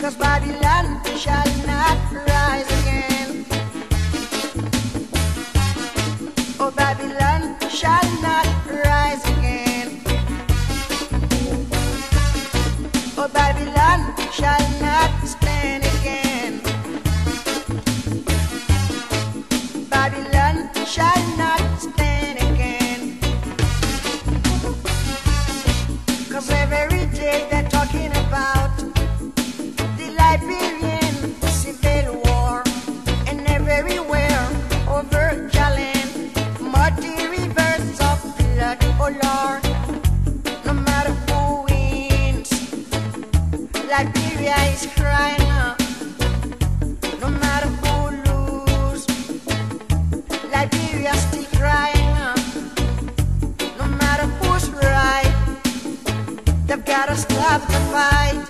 Cause Babylon shall not rise again. Oh, Babylon shall not rise again. Oh, Babylon shall not stand again. Babylon shall not. Liberia is crying out. No matter who lose, Liberia still crying out. No matter who's right, they've gotta stop the fight.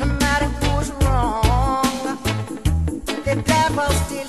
No matter who's wrong, the devil still.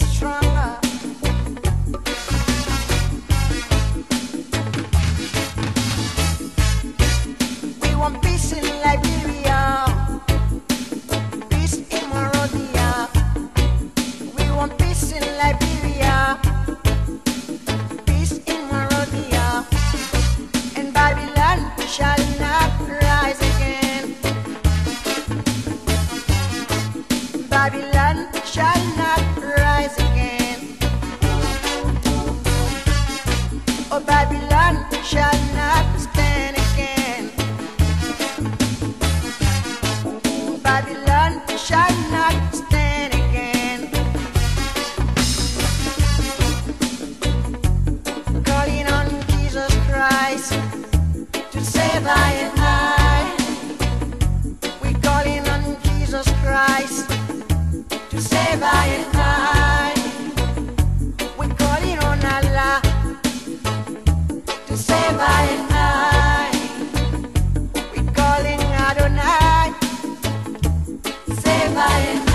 Oh, Babylon shall not stand again. Babylon shall not stand again. Calling on Jesus Christ to save I and I. We calling on Jesus Christ to save I and I. bye.